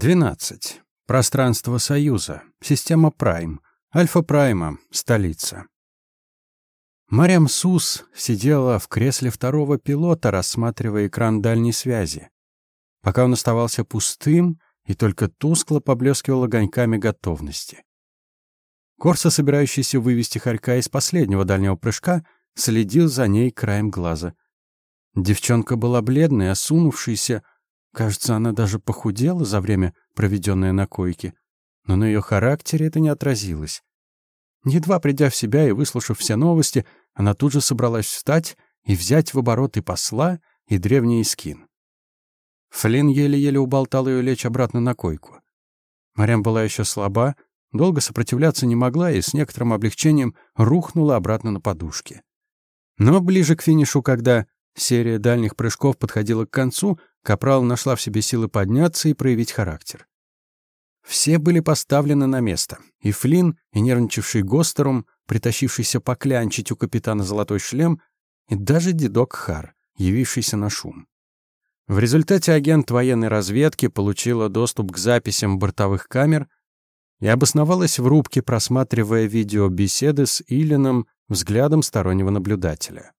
12. Пространство Союза. Система Прайм. Альфа Прайма. Столица. Мариам Сус сидела в кресле второго пилота, рассматривая экран дальней связи. Пока он оставался пустым и только тускло поблескивал огоньками готовности. Корса, собирающийся вывести Харька из последнего дальнего прыжка, следил за ней краем глаза. Девчонка была бледной, осунувшейся. Кажется, она даже похудела за время, проведенное на койке. Но на ее характере это не отразилось. Едва придя в себя и выслушав все новости, она тут же собралась встать и взять в оборот и посла, и древний скин. Флинн еле-еле уболтал ее лечь обратно на койку. Марьям была еще слаба, долго сопротивляться не могла и с некоторым облегчением рухнула обратно на подушке. Но ближе к финишу, когда серия дальних прыжков подходила к концу, Капрал нашла в себе силы подняться и проявить характер. Все были поставлены на место. И Флинн, и нервничавший Гостерум, притащившийся поклянчить у капитана золотой шлем, и даже дедок Хар, явившийся на шум. В результате агент военной разведки получила доступ к записям бортовых камер и обосновалась в рубке, просматривая видеобеседы с Илином взглядом стороннего наблюдателя.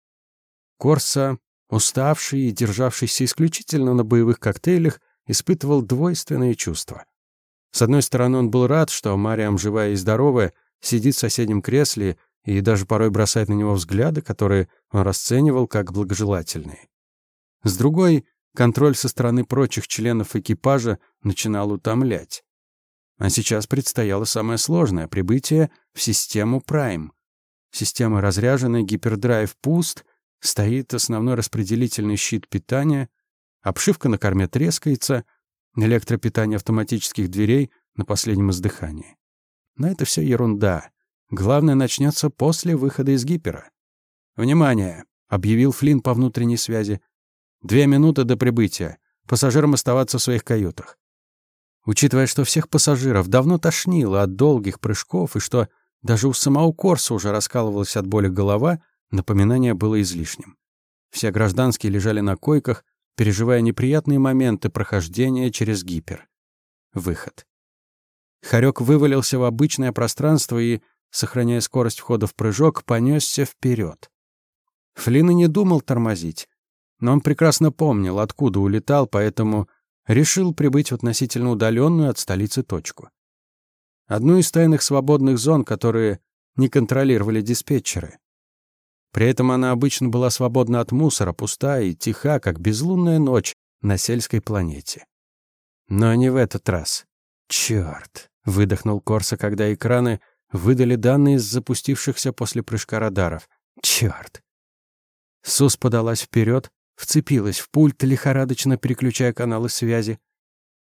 Корса, уставший и державшийся исключительно на боевых коктейлях, испытывал двойственные чувства. С одной стороны, он был рад, что Мариам, живая и здоровая, сидит в соседнем кресле и даже порой бросает на него взгляды, которые он расценивал как благожелательные. С другой, контроль со стороны прочих членов экипажа начинал утомлять. А сейчас предстояло самое сложное — прибытие в систему Прайм. Система разряжена, гипердрайв пуст, стоит основной распределительный щит питания, обшивка на корме трескается — электропитание автоматических дверей на последнем издыхании. Но это все ерунда. Главное начнется после выхода из гипера. «Внимание!» — объявил Флинн по внутренней связи. «Две минуты до прибытия. Пассажирам оставаться в своих каютах». Учитывая, что всех пассажиров давно тошнило от долгих прыжков и что даже у самого Корса уже раскалывалась от боли голова, напоминание было излишним. Все гражданские лежали на койках, переживая неприятные моменты прохождения через гипер. Выход. Харек вывалился в обычное пространство и, сохраняя скорость входа в прыжок, понесся вперед. Флин и не думал тормозить, но он прекрасно помнил, откуда улетал, поэтому решил прибыть в относительно удаленную от столицы точку. Одну из тайных свободных зон, которые не контролировали диспетчеры. При этом она обычно была свободна от мусора, пуста и тиха, как безлунная ночь на сельской планете. Но не в этот раз. Чёрт! выдохнул Корса, когда экраны выдали данные из запустившихся после прыжка радаров. Чёрт! Сус подалась вперед, вцепилась в пульт, лихорадочно переключая каналы связи.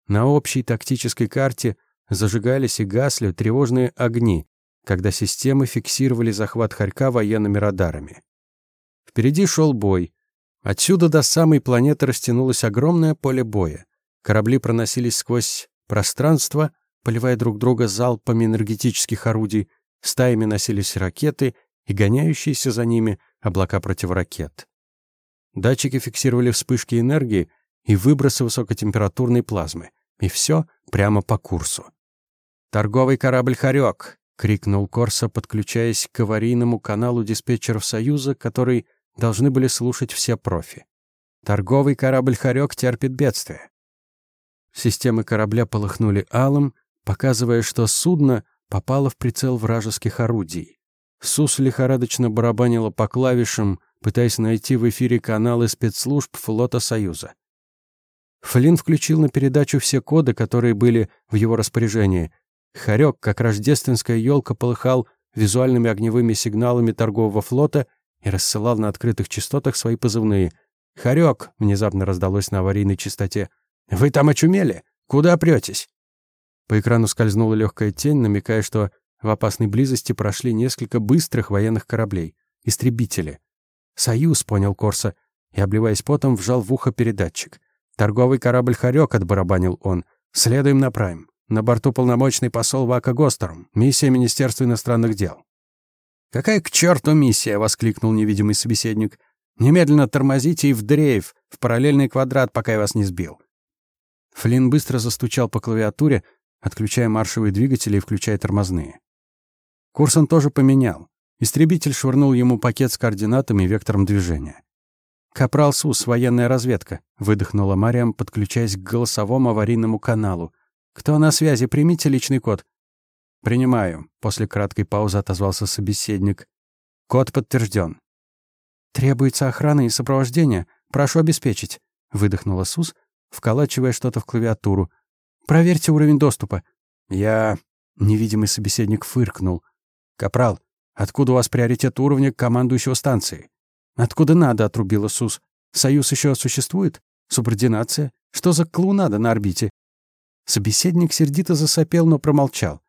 На общей тактической карте зажигались и гасли тревожные огни, когда системы фиксировали захват Харька военными радарами. Впереди шел бой. Отсюда до самой планеты растянулось огромное поле боя. Корабли проносились сквозь пространство, поливая друг друга залпами энергетических орудий, стаями носились ракеты и гоняющиеся за ними облака противоракет. Датчики фиксировали вспышки энергии и выбросы высокотемпературной плазмы. И все прямо по курсу. «Торговый корабль «Хорек», — крикнул Корса, подключаясь к аварийному каналу диспетчеров Союза, который должны были слушать все профи. Торговый корабль «Хорек» терпит бедствие. Системы корабля полыхнули алым, показывая, что судно попало в прицел вражеских орудий. Сус лихорадочно барабанила по клавишам, пытаясь найти в эфире каналы спецслужб флота Союза. Флинн включил на передачу все коды, которые были в его распоряжении — Хорек, как рождественская елка, полыхал визуальными огневыми сигналами торгового флота и рассылал на открытых частотах свои позывные. «Хорек!» — внезапно раздалось на аварийной частоте. «Вы там очумели? Куда претесь?» По экрану скользнула легкая тень, намекая, что в опасной близости прошли несколько быстрых военных кораблей. Истребители. «Союз», — понял Корса, и, обливаясь потом, вжал в ухо передатчик. «Торговый корабль «Хорек», — отбарабанил он. «Следуем на Прайм». На борту полномочный посол Вака Гостером. Миссия Министерства иностранных дел. «Какая к черту миссия?» — воскликнул невидимый собеседник. «Немедленно тормозите и в дрейф, в параллельный квадрат, пока я вас не сбил». Флинн быстро застучал по клавиатуре, отключая маршевые двигатели и включая тормозные. Курс он тоже поменял. Истребитель швырнул ему пакет с координатами и вектором движения. «Капрал СУС, военная разведка», — выдохнула Мариам, подключаясь к голосовому аварийному каналу. «Кто на связи? Примите личный код». «Принимаю», — после краткой паузы отозвался собеседник. «Код подтвержден. «Требуется охрана и сопровождение. Прошу обеспечить», — выдохнула СУС, вколачивая что-то в клавиатуру. «Проверьте уровень доступа». «Я...» — невидимый собеседник фыркнул. «Капрал, откуда у вас приоритет уровня командующего станции?» «Откуда надо?» — отрубила СУС. «Союз еще существует? Субординация? Что за клоунада на орбите?» Собеседник сердито засопел, но промолчал.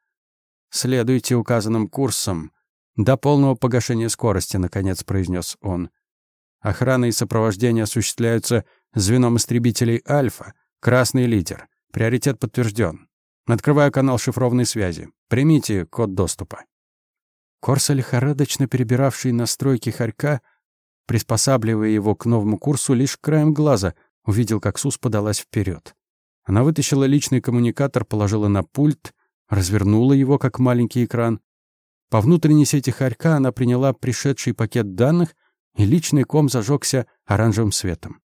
«Следуйте указанным курсом. До полного погашения скорости», — наконец произнес он. Охрана и сопровождение осуществляются звеном истребителей «Альфа», «Красный лидер». Приоритет подтвержден. Открываю канал шифрованной связи. Примите код доступа. Корса, лихорадочно перебиравший настройки хорька, приспосабливая его к новому курсу, лишь краем глаза увидел, как Сус подалась вперед. Она вытащила личный коммуникатор, положила на пульт, развернула его, как маленький экран. По внутренней сети хорька она приняла пришедший пакет данных — и личный ком зажегся оранжевым светом.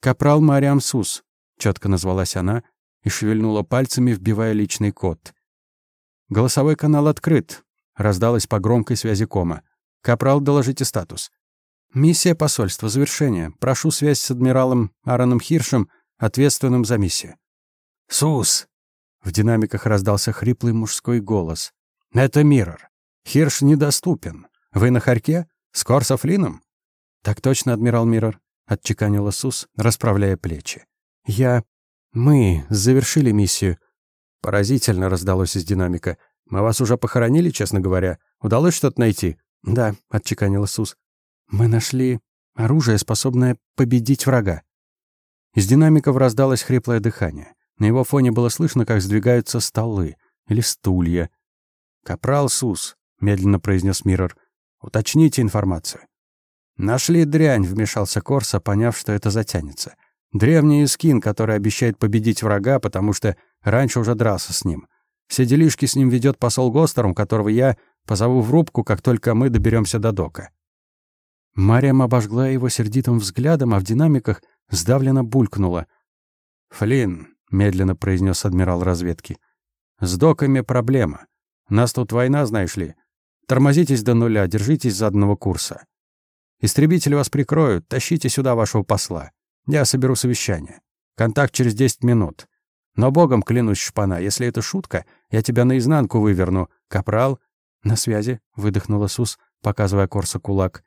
«Капрал Мариам Сус», — четко назвалась она и шевельнула пальцами, вбивая личный код. «Голосовой канал открыт», — раздалась по громкой связи кома. «Капрал, доложите статус». «Миссия посольства. Завершение. Прошу связь с адмиралом Аароном Хиршем, ответственным за миссию». «Сус!» — в динамиках раздался хриплый мужской голос. «Это Миррор. Хирш недоступен. Вы на Харьке?» «С Корсофлином?» «Так точно, адмирал Миррор», — отчеканил Сус, расправляя плечи. «Я... Мы завершили миссию». Поразительно раздалось из динамика. «Мы вас уже похоронили, честно говоря. Удалось что-то найти?» «Да», — отчеканил Сус. «Мы нашли оружие, способное победить врага». Из динамиков раздалось хриплое дыхание. На его фоне было слышно, как сдвигаются столы или стулья. «Капрал Сус», — медленно произнес Миррор, — Уточните информацию». «Нашли дрянь», — вмешался Корса, поняв, что это затянется. «Древний скин, который обещает победить врага, потому что раньше уже дрался с ним. Все делишки с ним ведет посол Гостером, которого я позову в рубку, как только мы доберемся до дока». Мариам обожгла его сердитым взглядом, а в динамиках сдавленно булькнула. «Флинн», — медленно произнес адмирал разведки, — «с доками проблема. Нас тут война, знаешь ли. Тормозитесь до нуля, держитесь заданного курса. Истребители вас прикроют, тащите сюда вашего посла. Я соберу совещание. Контакт через 10 минут. Но богом клянусь, шпана, если это шутка, я тебя наизнанку выверну. Капрал, на связи, выдохнула Сус, показывая Корса кулак.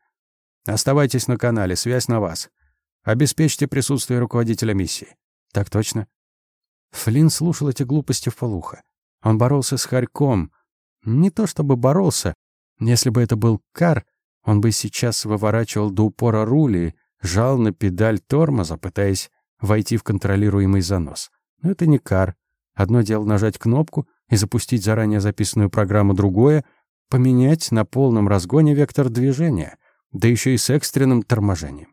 Оставайтесь на канале, связь на вас. Обеспечьте присутствие руководителя миссии. Так точно. Флинн слушал эти глупости в полухо. Он боролся с Харьком. Не то чтобы боролся, если бы это был Кар, он бы сейчас выворачивал до упора рули, жал на педаль тормоза, пытаясь войти в контролируемый занос. Но это не Кар. Одно дело нажать кнопку и запустить заранее записанную программу, другое — поменять на полном разгоне вектор движения, да еще и с экстренным торможением.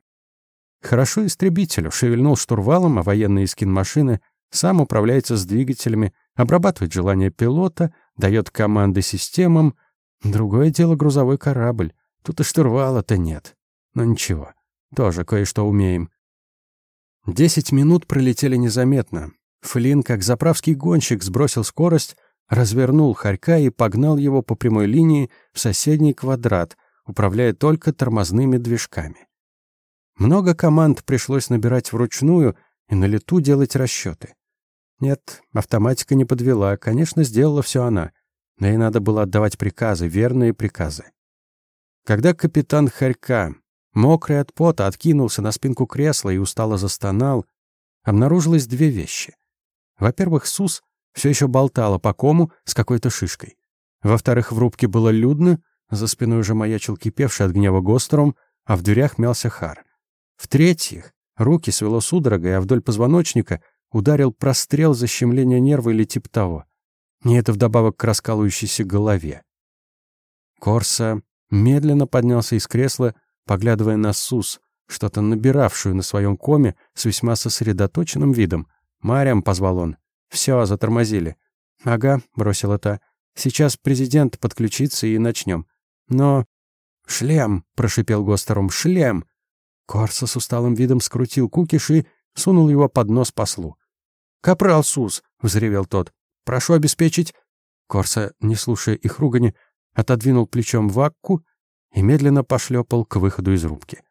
Хорошо истребителю, шевельнул штурвалом, а военный скин машины сам управляется с двигателями, обрабатывает желания пилота, дает команды системам — Другое дело грузовой корабль. Тут и штурвала-то нет. Но ничего, тоже кое-что умеем. Десять минут пролетели незаметно. Флин, как заправский гонщик, сбросил скорость, развернул хорька и погнал его по прямой линии в соседний квадрат, управляя только тормозными движками. Много команд пришлось набирать вручную и на лету делать расчеты. Нет, автоматика не подвела, конечно, сделала все она. Но ей надо было отдавать приказы, верные приказы. Когда капитан Харька, мокрый от пота, откинулся на спинку кресла и устало застонал, обнаружилось две вещи. Во-первых, Сус все еще болтала по кому с какой-то шишкой. Во-вторых, в рубке было людно, за спиной уже маячил кипевший от гнева Гостером, а в дверях мялся Хар. В-третьих, руки свело судорогой, а вдоль позвоночника ударил прострел защемления нерва или тип того. И это вдобавок к раскалывающейся голове. Корса медленно поднялся из кресла, поглядывая на Сус, что-то набиравшую на своем коме с весьма сосредоточенным видом. «Марям», — позвал он. «Все, затормозили». «Ага», — бросила та. «Сейчас президент подключится и начнем». «Но...» «Шлем!» — прошипел Гостером. «Шлем!» Корса с усталым видом скрутил кукиш и сунул его под нос послу. «Капрал Сус!» — взревел тот. «Прошу обеспечить...» Корса, не слушая их ругани, отодвинул плечом вакку и медленно пошлепал к выходу из рубки.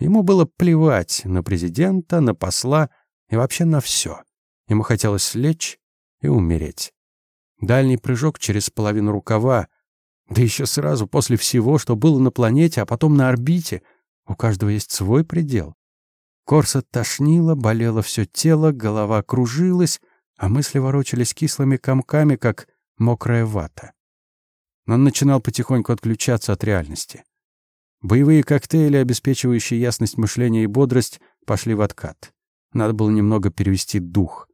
Ему было плевать на президента, на посла и вообще на все. Ему хотелось лечь и умереть. Дальний прыжок через половину рукава, да еще сразу после всего, что было на планете, а потом на орбите. У каждого есть свой предел. Корса тошнило, болело все тело, голова кружилась, а мысли ворочались кислыми комками, как мокрая вата. Он начинал потихоньку отключаться от реальности. Боевые коктейли, обеспечивающие ясность мышления и бодрость, пошли в откат. Надо было немного перевести дух.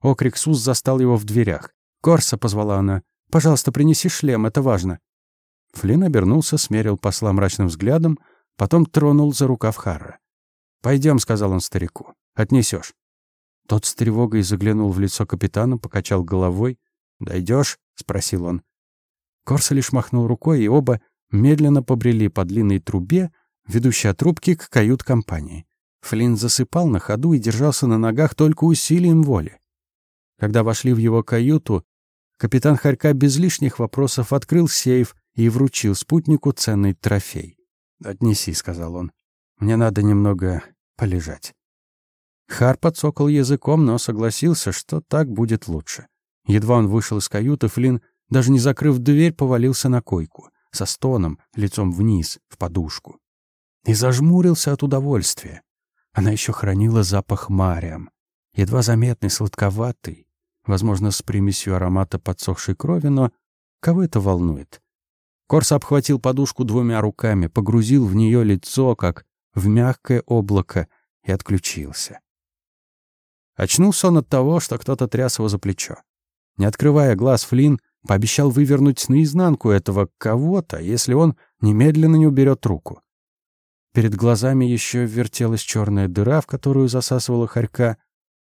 Окрик Сус застал его в дверях. «Корса!» — позвала она. «Пожалуйста, принеси шлем, это важно». Флинн обернулся, смерил посла мрачным взглядом, потом тронул за рукав Харра. «Пойдем», — сказал он старику. «Отнесешь». Тот с тревогой заглянул в лицо капитана, покачал головой. «Дойдешь?» — спросил он. Корса лишь махнул рукой, и оба медленно побрели по длинной трубе, ведущей от трубки к кают-компании. Флинн засыпал на ходу и держался на ногах только усилием воли. Когда вошли в его каюту, капитан Харька без лишних вопросов открыл сейф и вручил спутнику ценный трофей. «Отнеси», — сказал он. «Мне надо немного полежать». Хар подсокал языком, но согласился, что так будет лучше. Едва он вышел из каюты, Флинн, даже не закрыв дверь, повалился на койку, со стоном, лицом вниз, в подушку. И зажмурился от удовольствия. Она еще хранила запах мариам, едва заметный, сладковатый, возможно, с примесью аромата подсохшей крови, но кого это волнует? Корс обхватил подушку двумя руками, погрузил в нее лицо, как в мягкое облако, и отключился. Очнулся он от того, что кто-то тряс его за плечо. Не открывая глаз, Флинн пообещал вывернуть наизнанку этого кого-то, если он немедленно не уберет руку. Перед глазами еще вертелась черная дыра, в которую засасывала хорька,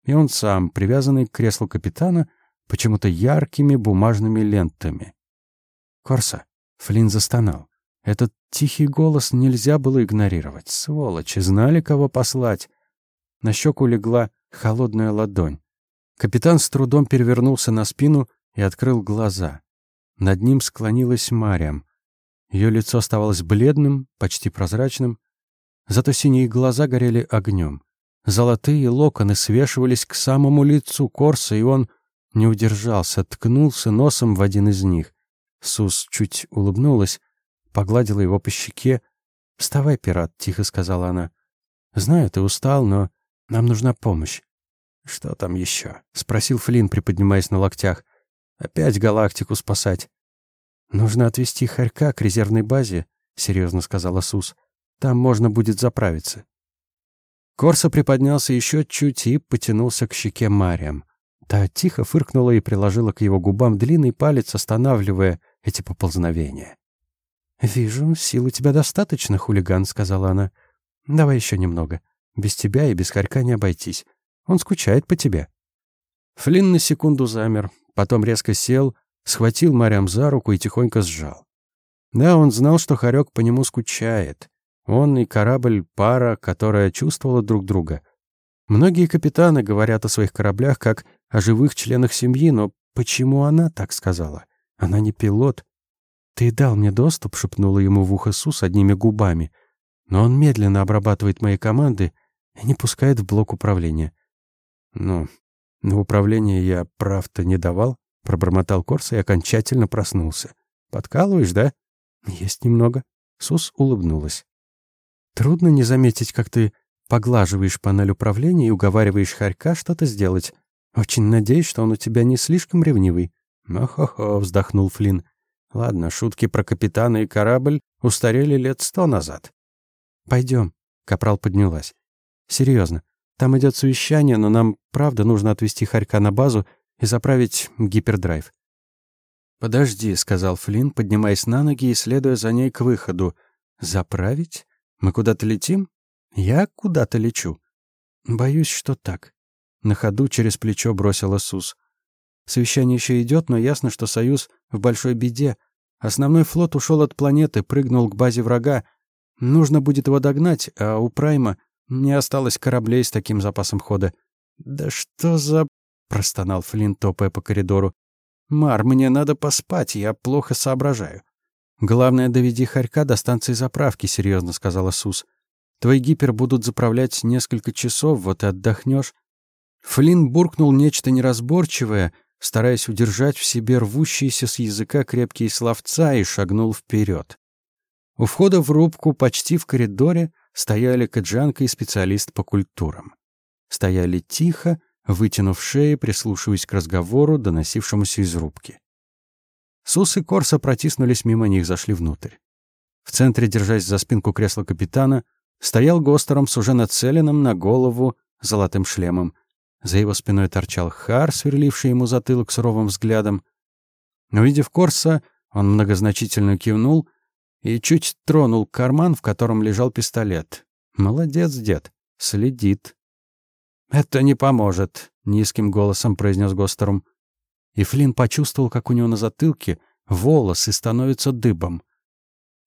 и он сам, привязанный к креслу капитана, почему-то яркими бумажными лентами. «Корса!» — Флинн застонал. Этот тихий голос нельзя было игнорировать. Сволочи, знали, кого послать. На щеку легла холодная ладонь. Капитан с трудом перевернулся на спину и открыл глаза. Над ним склонилась Мариам. Ее лицо оставалось бледным, почти прозрачным, зато синие глаза горели огнем. Золотые локоны свешивались к самому лицу Корса, и он не удержался, ткнулся носом в один из них. Сус чуть улыбнулась, погладила его по щеке. «Вставай, пират», — тихо сказала она. «Знаю, ты устал, но нам нужна помощь». «Что там еще?» — спросил Флинн, приподнимаясь на локтях. «Опять галактику спасать». «Нужно отвезти Харька к резервной базе», — серьезно сказала Сус. «Там можно будет заправиться». Корса приподнялся еще чуть и потянулся к щеке Мариам. Та тихо фыркнула и приложила к его губам длинный палец, останавливая эти поползновения. «Вижу, сил у тебя достаточно, хулиган», — сказала она. «Давай еще немного. Без тебя и без хорька не обойтись. Он скучает по тебе». Флинн на секунду замер, потом резко сел, схватил Мариам за руку и тихонько сжал. Да, он знал, что хорек по нему скучает. Он и корабль — пара, которая чувствовала друг друга. Многие капитаны говорят о своих кораблях как о живых членах семьи, но почему она так сказала? Она не пилот. «Ты дал мне доступ», — шепнула ему в ухо Сус одними губами. «Но он медленно обрабатывает мои команды и не пускает в блок управления». «Ну, на управление я прав-то не давал», — пробормотал Корса и окончательно проснулся. «Подкалываешь, да?» «Есть немного». Сус улыбнулась. Трудно не заметить, как ты поглаживаешь панель управления и уговариваешь Харька что-то сделать. Очень надеюсь, что он у тебя не слишком ревнивый. «Ох-охо», — вздохнул Флинн. «Ладно, шутки про капитана и корабль устарели лет сто назад». «Пойдем», — Капрал поднялась. «Серьезно, там идет совещание, но нам правда нужно отвезти Харька на базу и заправить гипердрайв». «Подожди», — сказал Флинн, поднимаясь на ноги и следуя за ней к выходу. «Заправить? Мы куда-то летим? Я куда-то лечу. Боюсь, что так. На ходу через плечо бросила Сус. Совещание еще идет, но ясно, что Союз в большой беде. Основной флот ушел от планеты, прыгнул к базе врага. Нужно будет его догнать, а у Прайма не осталось кораблей с таким запасом хода. «Да что за...» — простонал Флинн, топая по коридору. «Мар, мне надо поспать, я плохо соображаю». «Главное, доведи Харька до станции заправки», — серьезно сказала Сус. «Твой гипер будут заправлять несколько часов, вот и отдохнешь». Флинн буркнул нечто неразборчивое, стараясь удержать в себе рвущиеся с языка крепкие словца, и шагнул вперед. У входа в рубку, почти в коридоре, стояли Каджанка и специалист по культурам. Стояли тихо, вытянув шеи, прислушиваясь к разговору, доносившемуся из рубки. Сус и Корса протиснулись мимо них, зашли внутрь. В центре, держась за спинку кресла капитана, стоял Гостером с уже нацеленным на голову золотым шлемом. За его спиной торчал Хар, сверливший ему затылок суровым взглядом. Увидев Корса, он многозначительно кивнул и чуть тронул карман, в котором лежал пистолет. «Молодец, дед, следит». «Это не поможет», — низким голосом произнес Гостерум. И Флинн почувствовал, как у него на затылке волосы становятся дыбом.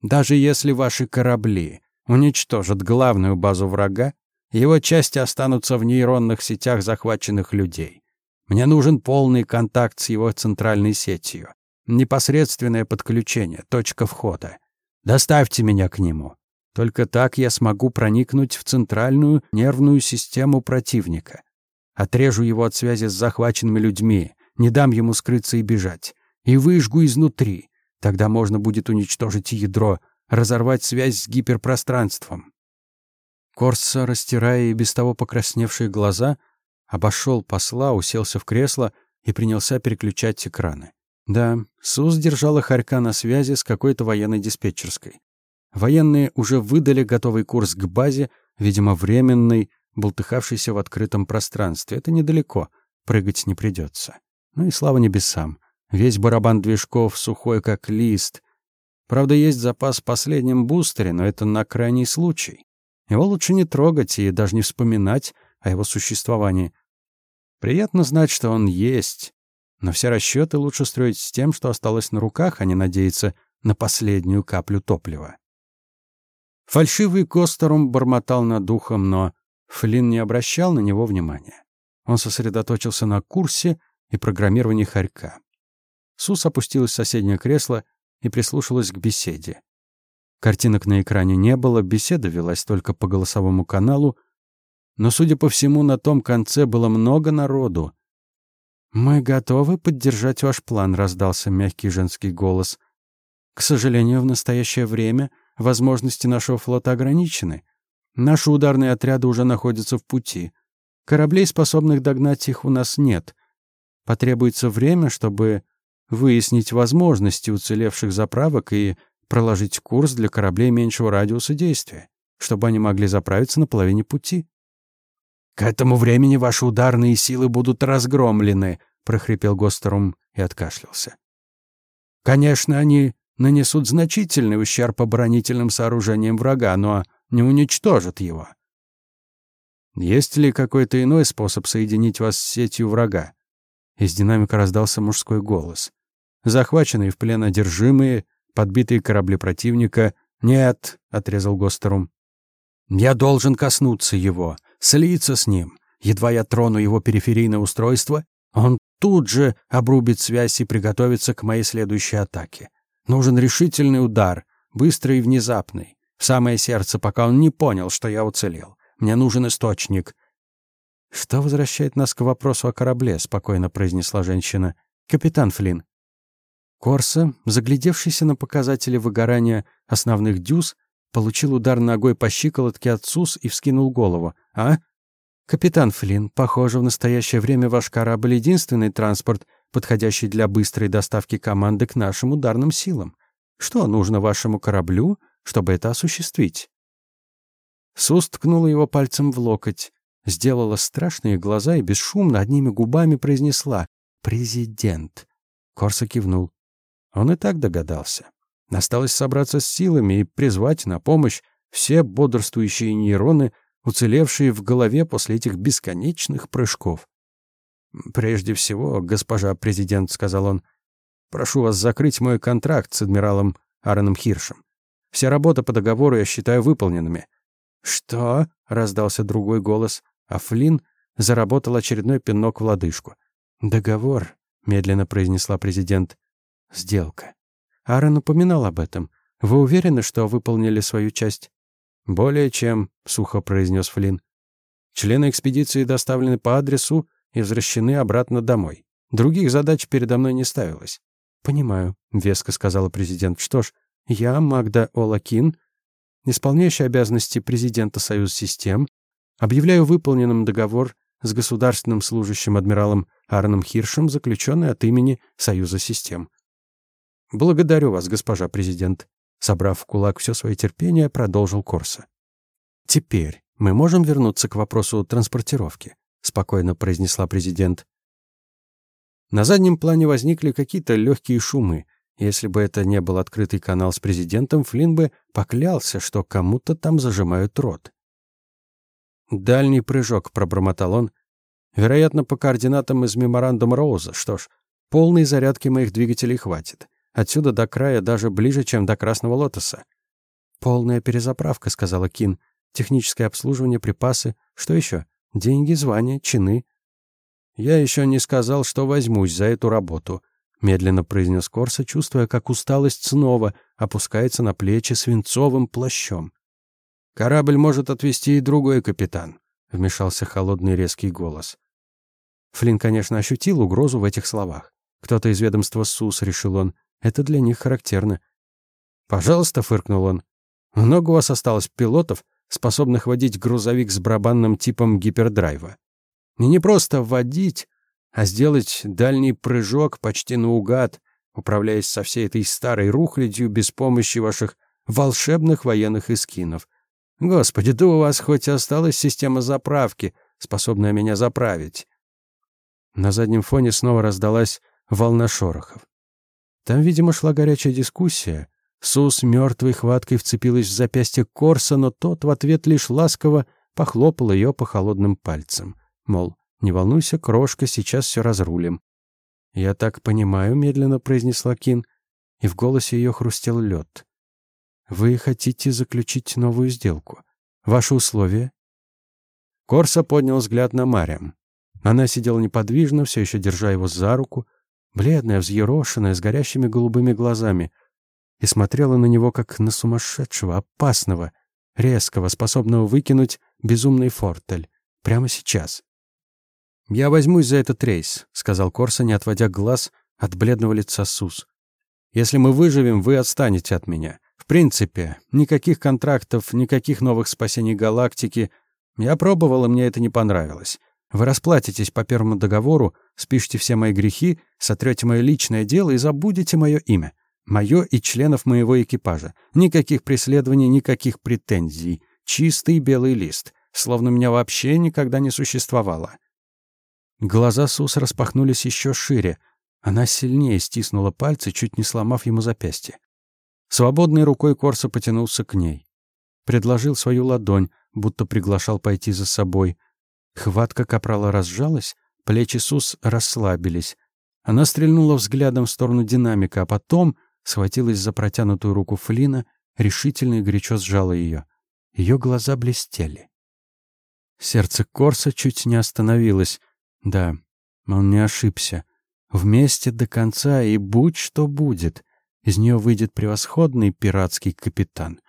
«Даже если ваши корабли уничтожат главную базу врага, его части останутся в нейронных сетях захваченных людей. Мне нужен полный контакт с его центральной сетью. Непосредственное подключение, точка входа. Доставьте меня к нему. Только так я смогу проникнуть в центральную нервную систему противника. Отрежу его от связи с захваченными людьми, не дам ему скрыться и бежать. И выжгу изнутри. Тогда можно будет уничтожить ядро, разорвать связь с гиперпространством. Корса, растирая и без того покрасневшие глаза, обошел посла, уселся в кресло и принялся переключать экраны. Да, СУС держала Харька на связи с какой-то военной диспетчерской. Военные уже выдали готовый курс к базе, видимо, временный, болтыхавшийся в открытом пространстве. Это недалеко, прыгать не придется. Ну и слава небесам. Весь барабан движков сухой, как лист. Правда, есть запас в последнем бустере, но это на крайний случай. Его лучше не трогать и даже не вспоминать о его существовании. Приятно знать, что он есть. Но все расчеты лучше строить с тем, что осталось на руках, а не надеяться на последнюю каплю топлива. Фальшивый Костерум бормотал над духом, но Флинн не обращал на него внимания. Он сосредоточился на курсе и программировании хорька. Сус опустилась в соседнее кресло и прислушалась к беседе. Картинок на экране не было, беседа велась только по голосовому каналу, но, судя по всему, на том конце было много народу. «Мы готовы поддержать ваш план», — раздался мягкий женский голос. «К сожалению, в настоящее время возможности нашего флота ограничены. Наши ударные отряды уже находятся в пути. Кораблей, способных догнать их, у нас нет. Потребуется время, чтобы выяснить возможности уцелевших заправок и проложить курс для кораблей меньшего радиуса действия, чтобы они могли заправиться на половине пути. «К этому времени ваши ударные силы будут разгромлены», — прохрипел Гостерум и откашлялся. «Конечно, они нанесут значительный ущерб оборонительным сооружениям врага, но не уничтожат его». «Есть ли какой-то иной способ соединить вас с сетью врага?» Из динамика раздался мужской голос. Захваченные в плен одержимые, подбитые корабли противника. «Нет», — отрезал Гостерум. «Я должен коснуться его, слиться с ним. Едва я трону его периферийное устройство, он тут же обрубит связь и приготовится к моей следующей атаке. Нужен решительный удар, быстрый и внезапный, в самое сердце, пока он не понял, что я уцелел. Мне нужен источник. «Что возвращает нас к вопросу о корабле?» — спокойно произнесла женщина. «Капитан Флинн». Корса, заглядевшийся на показатели выгорания основных дюз, получил удар ногой по щиколотке от СУС и вскинул голову. «А?» «Капитан Флинн, похоже, в настоящее время ваш корабль — единственный транспорт, подходящий для быстрой доставки команды к нашим ударным силам. Что нужно вашему кораблю, чтобы это осуществить?» Сус ткнула его пальцем в локоть сделала страшные глаза и бесшумно одними губами произнесла «Президент». Корса кивнул. Он и так догадался. Осталось собраться с силами и призвать на помощь все бодрствующие нейроны, уцелевшие в голове после этих бесконечных прыжков. «Прежде всего, госпожа президент», — сказал он, — «прошу вас закрыть мой контракт с адмиралом Аароном Хиршем. Вся работа по договору я считаю выполненными». «Что?» — раздался другой голос, а Флинн заработал очередной пинок в лодыжку. «Договор», — медленно произнесла президент. «Сделка». Аарон упоминал об этом. Вы уверены, что выполнили свою часть? Более чем, сухо произнес Флинн. Члены экспедиции доставлены по адресу и возвращены обратно домой. Других задач передо мной не ставилось. Понимаю, веско сказала президент. Что ж, я, Магда Олакин, исполняющая обязанности президента Союза систем, объявляю выполненным договор с государственным служащим адмиралом Арном Хиршем, заключенный от имени Союза систем. Благодарю вас, госпожа президент. Собрав в кулак все свое терпение, продолжил Корса. Теперь мы можем вернуться к вопросу транспортировки, спокойно произнесла президент. На заднем плане возникли какие-то легкие шумы. Если бы это не был открытый канал с президентом, Флинн бы поклялся, что кому-то там зажимают рот. «Дальний прыжок», — пробормотал он. «Вероятно, по координатам из меморандума Роуза. Что ж, полной зарядки моих двигателей хватит. Отсюда до края даже ближе, чем до Красного Лотоса. «Полная перезаправка», — сказала Кин. «Техническое обслуживание, припасы. Что еще? Деньги, звания, чины». «Я еще не сказал, что возьмусь за эту работу», — медленно произнес Корса, чувствуя, как усталость снова опускается на плечи свинцовым плащом. «Корабль может отвезти и другой капитан», — вмешался холодный резкий голос. Флинн, конечно, ощутил угрозу в этих словах. Кто-то из ведомства СУС, решил он, это для них характерно. «Пожалуйста», — фыркнул он. «Много у вас осталось пилотов, способных водить грузовик с барабанным типом гипердрайва. И не просто водить, а сделать дальний прыжок почти наугад, управляясь со всей этой старой рухлядью без помощи ваших волшебных военных эскинов. Господи, да у вас хоть осталась система заправки, способная меня заправить». На заднем фоне снова раздалась волна шорохов. Там, видимо, шла горячая дискуссия. Сус мертвой хваткой вцепилась в запястье Корса, но тот в ответ лишь ласково похлопал ее по холодным пальцам. Мол, не волнуйся, крошка, сейчас все разрулим. «Я так понимаю», — медленно произнесла Кин, и в голосе ее хрустел лед. «Вы хотите заключить новую сделку? Ваши условия?» Корса поднял взгляд на Марям. Она сидела неподвижно, все еще держа его за руку, бледная, взъерошенная, с горящими голубыми глазами, и смотрела на него как на сумасшедшего, опасного, резкого, способного выкинуть безумный фортель. Прямо сейчас. «Я возьмусь за этот рейс», — сказал Корса, не отводя глаз от бледного лица Сус. «Если мы выживем, вы отстанете от меня. В принципе, никаких контрактов, никаких новых спасений галактики. Я пробовал, и мне это не понравилось. Вы расплатитесь по первому договору, спишите все мои грехи, сотрете мое личное дело и забудете мое имя. Мое и членов моего экипажа. Никаких преследований, никаких претензий. Чистый белый лист. Словно меня вообще никогда не существовало. Глаза Сус распахнулись еще шире. Она сильнее стиснула пальцы, чуть не сломав ему запястье. Свободной рукой Корса потянулся к ней. Предложил свою ладонь, будто приглашал пойти за собой. Хватка капрала разжалась, плечи Сус расслабились. Она стрельнула взглядом в сторону динамика, а потом схватилась за протянутую руку Флина, решительно и горячо сжала ее. Ее глаза блестели. Сердце Корса чуть не остановилось. Да, он не ошибся. Вместе до конца, и будь что будет. Из нее выйдет превосходный пиратский капитан.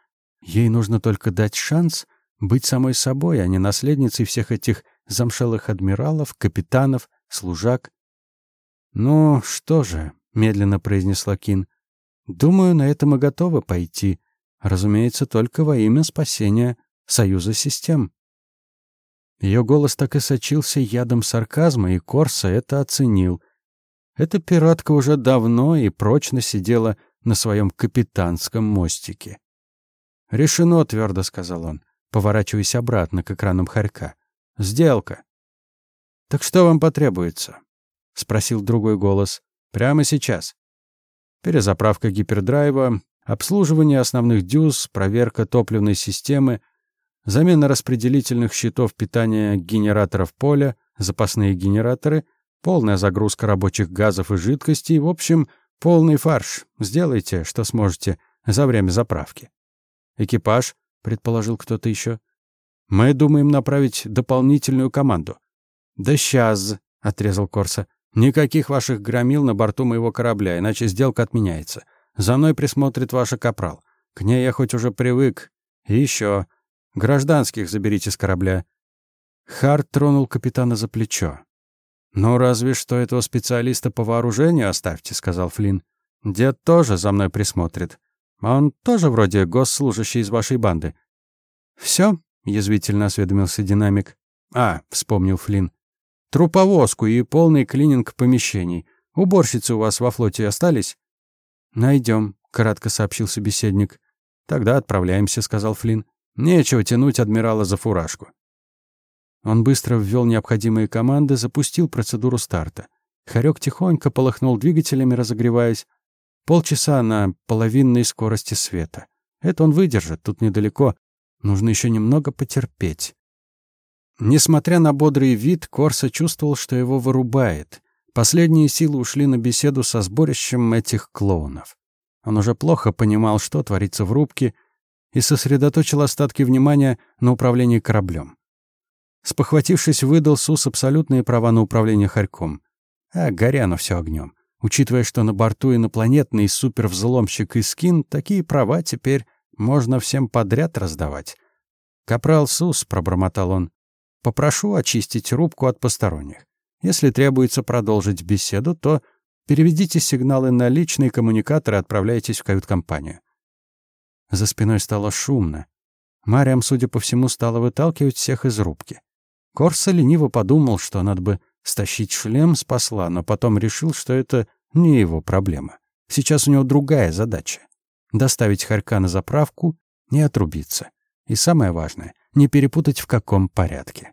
Ей нужно только дать шанс быть самой собой, а не наследницей всех этих замшелых адмиралов, капитанов, служак. «Ну, что же», — медленно произнесла Кин, — «думаю, на это мы готовы пойти. Разумеется, только во имя спасения Союза систем». Ее голос так и сочился ядом сарказма, и Корса это оценил. Эта пиратка уже давно и прочно сидела на своем капитанском мостике. «Решено», — твердо сказал он, поворачиваясь обратно к экранам хорька. Сделка. Так что вам потребуется? спросил другой голос. Прямо сейчас. Перезаправка гипердрайва, обслуживание основных дюз, проверка топливной системы, замена распределительных щитов питания генераторов поля, запасные генераторы, полная загрузка рабочих газов и жидкостей, в общем, полный фарш. Сделайте, что сможете за время заправки. Экипаж, предположил кто-то еще. Мы думаем направить дополнительную команду. Да сейчас, отрезал Корса. Никаких ваших громил на борту моего корабля, иначе сделка отменяется. За мной присмотрит ваша капрал. К ней я хоть уже привык. И еще. Гражданских заберите с корабля». Харт тронул капитана за плечо. «Ну, разве что этого специалиста по вооружению оставьте», — сказал Флинн. «Дед тоже за мной присмотрит. Он тоже вроде госслужащий из вашей банды». «Всё?» — язвительно осведомился динамик. «А», — вспомнил Флинн. «Труповозку и полный клининг помещений. Уборщицы у вас во флоте остались?» «Найдем», — кратко сообщил собеседник. «Тогда отправляемся», — сказал Флинн. «Нечего тянуть адмирала за фуражку». Он быстро ввел необходимые команды, запустил процедуру старта. Хорек тихонько полыхнул двигателями, разогреваясь. Полчаса на половинной скорости света. Это он выдержит, тут недалеко. Нужно еще немного потерпеть. Несмотря на бодрый вид, Корса чувствовал, что его вырубает. Последние силы ушли на беседу со сборищем этих клоунов. Он уже плохо понимал, что творится в рубке, и сосредоточил остатки внимания на управлении кораблем. Спохватившись, выдал СУС абсолютные права на управление Харьком. А горя на все огнем. Учитывая, что на борту инопланетный супервзломщик Искин, такие права теперь можно всем подряд раздавать. «Капрал СУС», — пробормотал он, — «попрошу очистить рубку от посторонних. Если требуется продолжить беседу, то Переведите сигналы на личный коммуникатор и отправляйтесь в кают-компанию. За спиной стало шумно. Мариам, судя по всему, стала выталкивать всех из рубки. Корса лениво подумал, что надо бы стащить шлем с посла, но потом решил, что это не его проблема. Сейчас у него другая задача — доставить Харька на заправку, не отрубиться. И самое важное — не перепутать в каком порядке.